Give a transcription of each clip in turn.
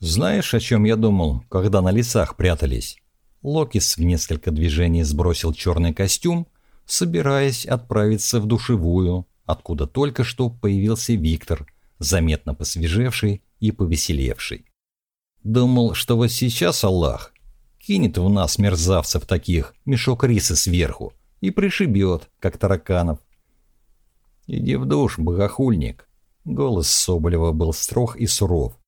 Знаешь, о чем я думал, когда на лесах прятались? Локис в несколько движений сбросил черный костюм, собираясь отправиться в душевую, откуда только что появился Виктор, заметно посвежевший и повеселевший. Думал, что вот сейчас Аллах кинет в нас, мерзавцев таких, мешок риса сверху и пришибет, как тараканов. «Иди в душ, богохульник!» Голос Соболева был строг и суров.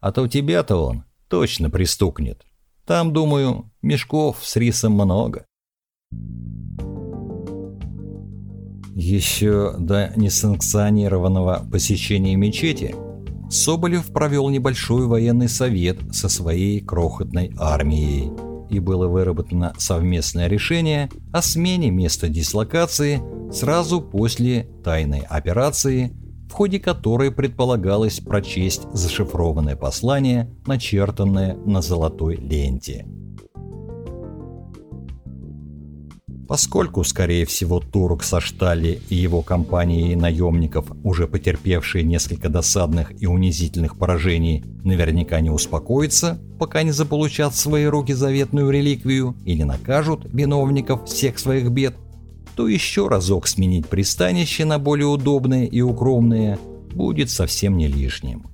А то тебя-то он точно пристукнет. Там, думаю, мешков с рисом много. Еще до несанкционированного посещения мечети Соболев провел небольшой военный совет со своей крохотной армией, и было выработано совместное решение о смене места дислокации сразу после тайной операции в ходе которой предполагалось прочесть зашифрованное послание, начертанное на золотой ленте. Поскольку, скорее всего, Турок Саштали и его компании наемников, уже потерпевшие несколько досадных и унизительных поражений, наверняка не успокоятся, пока не заполучат в свои руки заветную реликвию и не накажут виновников всех своих бед, то еще разок сменить пристанище на более удобное и укромное будет совсем не лишним.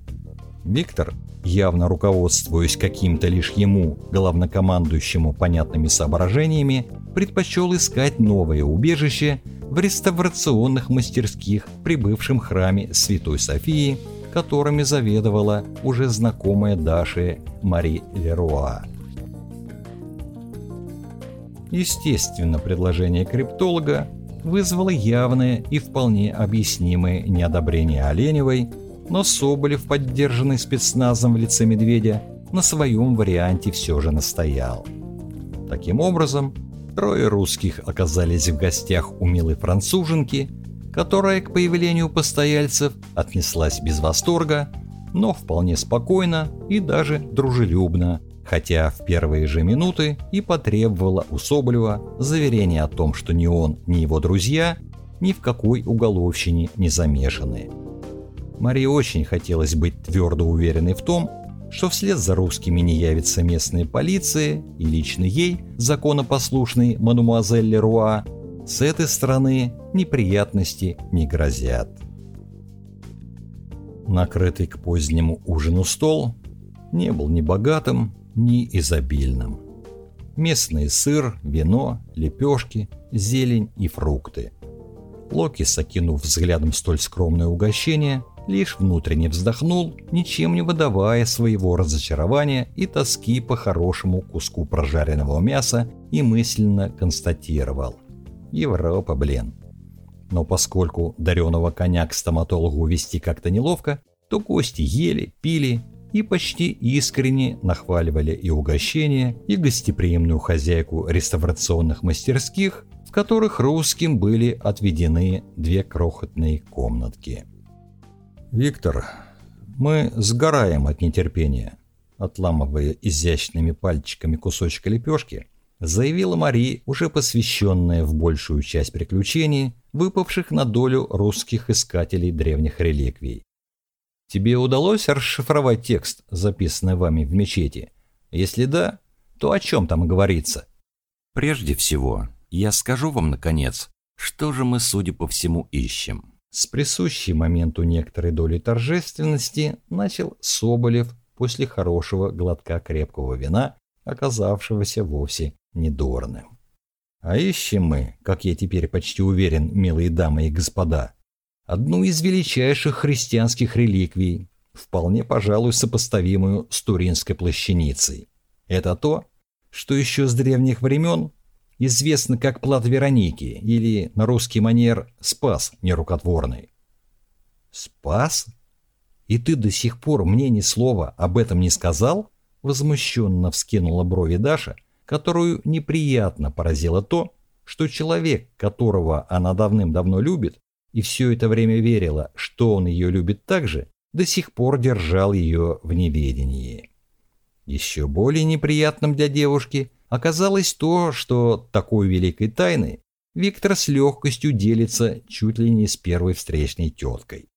Виктор, явно руководствуясь каким-то лишь ему, главнокомандующему понятными соображениями, предпочел искать новое убежище в реставрационных мастерских при бывшем храме Святой Софии, которыми заведовала уже знакомая Даше Мари Леруа. Естественно, предложение криптолога вызвало явное и вполне объяснимое неодобрение Оленевой, но Соболев, поддержанный спецназом в лице Медведя, на своем варианте все же настоял. Таким образом, трое русских оказались в гостях у милой француженки, которая к появлению постояльцев отнеслась без восторга, но вполне спокойно и даже дружелюбно, хотя в первые же минуты и потребовала у Соболева заверения о том, что ни он, ни его друзья ни в какой уголовщине не замешаны. Марии очень хотелось быть твердо уверенной в том, что вслед за русскими не явится местная полиция и лично ей, законопослушный мадемуазель Леруа, с этой стороны неприятности не грозят. Накрытый к позднему ужину стол не был ни богатым, ни изобильным. Местный сыр, вино, лепешки, зелень и фрукты. Локи, сокинув взглядом столь скромное угощение, лишь внутренне вздохнул, ничем не выдавая своего разочарования и тоски по хорошему куску прожаренного мяса и мысленно констатировал. Европа, блин. Но поскольку дареного коня к стоматологу вести как-то неловко, то гости ели, пили и почти искренне нахваливали и угощение, и гостеприимную хозяйку реставрационных мастерских, в которых русским были отведены две крохотные комнатки. «Виктор, мы сгораем от нетерпения», отламывая изящными пальчиками кусочек лепешки, заявила Мари, уже посвященная в большую часть приключений, выпавших на долю русских искателей древних реликвий. Тебе удалось расшифровать текст, записанный вами в мечети? Если да, то о чем там говорится? Прежде всего, я скажу вам, наконец, что же мы, судя по всему, ищем. С присущей моменту некоторой доли торжественности начал Соболев после хорошего глотка крепкого вина, оказавшегося вовсе недорным. А ищем мы, как я теперь почти уверен, милые дамы и господа, одну из величайших христианских реликвий, вполне, пожалуй, сопоставимую с Туринской плащаницей. Это то, что еще с древних времен известно как плат Вероники или на русский манер «спас нерукотворный». «Спас? И ты до сих пор мне ни слова об этом не сказал?» Возмущенно вскинула брови Даша, которую неприятно поразило то, что человек, которого она давным-давно любит, и все это время верила, что он ее любит так же, до сих пор держал ее в неведении. Еще более неприятным для девушки оказалось то, что такой великой тайной Виктор с легкостью делится чуть ли не с первой встречной теткой.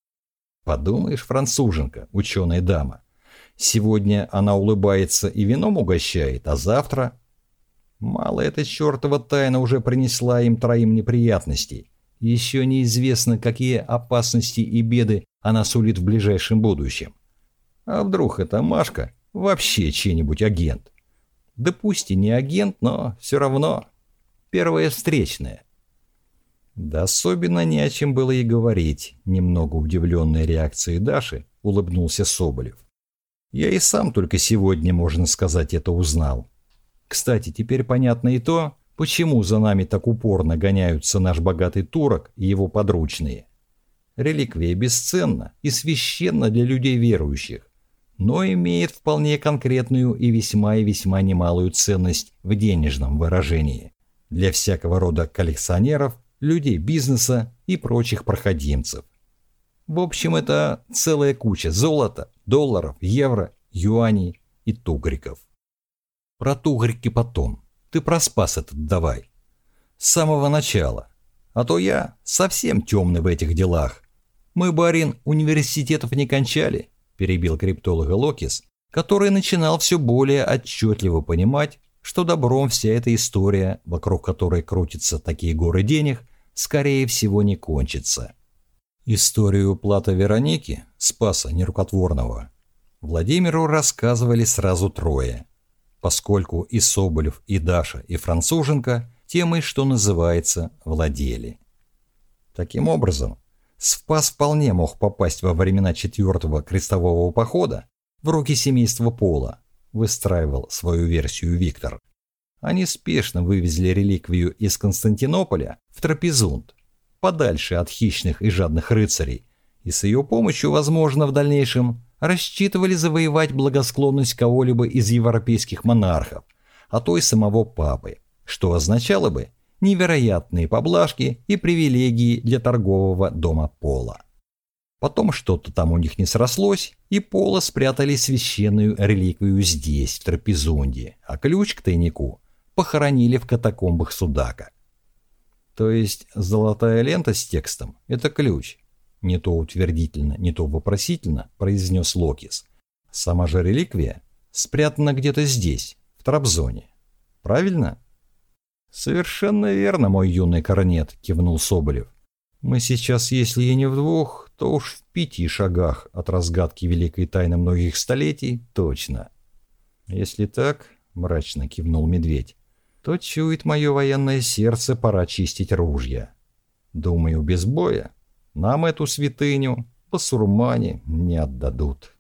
Подумаешь, француженка, ученая дама. Сегодня она улыбается и вином угощает, а завтра... Мало эта чертова тайна уже принесла им троим неприятностей. Еще неизвестно, какие опасности и беды она сулит в ближайшем будущем. А вдруг эта Машка вообще чей-нибудь агент? Да пусть и не агент, но все равно первая встречная. Да особенно не о чем было и говорить, немного удивленной реакцией Даши улыбнулся Соболев. Я и сам только сегодня, можно сказать, это узнал. Кстати, теперь понятно и то, почему за нами так упорно гоняются наш богатый турок и его подручные. Реликвия бесценна и священна для людей верующих, но имеет вполне конкретную и весьма и весьма немалую ценность в денежном выражении для всякого рода коллекционеров, людей бизнеса и прочих проходимцев. В общем, это целая куча золота, долларов, евро, юаней и тугриков. Про тугрики потом. Ты про спас этот давай. С самого начала. А то я совсем темный в этих делах. Мы, барин, университетов не кончали, перебил криптолога Локис, который начинал все более отчетливо понимать, что добром вся эта история, вокруг которой крутятся такие горы денег, скорее всего не кончится. Историю плата Вероники, Спаса Нерукотворного, Владимиру рассказывали сразу трое, поскольку и Соболев, и Даша, и Француженко темой, что называется, владели. Таким образом, Спас вполне мог попасть во времена четвертого крестового похода в руки семейства Пола, выстраивал свою версию Виктор. Они спешно вывезли реликвию из Константинополя в Трапезунд, подальше от хищных и жадных рыцарей, и с ее помощью, возможно, в дальнейшем рассчитывали завоевать благосклонность кого-либо из европейских монархов, а то и самого папы, что означало бы невероятные поблажки и привилегии для торгового дома Пола. Потом что-то там у них не срослось, и Пола спрятали священную реликвию здесь, в Трапезунде, а ключ к тайнику похоронили в катакомбах Судака. То есть золотая лента с текстом – это ключ. Не то утвердительно, не то вопросительно произнес Локис. Сама же реликвия спрятана где-то здесь, в Трабзоне. Правильно? Совершенно верно, мой юный корнет, кивнул Соболев. Мы сейчас, если и не в двух, то уж в пяти шагах от разгадки великой тайны многих столетий точно. Если так, мрачно кивнул медведь, то чует мое военное сердце, пора чистить ружья. Думаю, без боя нам эту святыню басурмане не отдадут.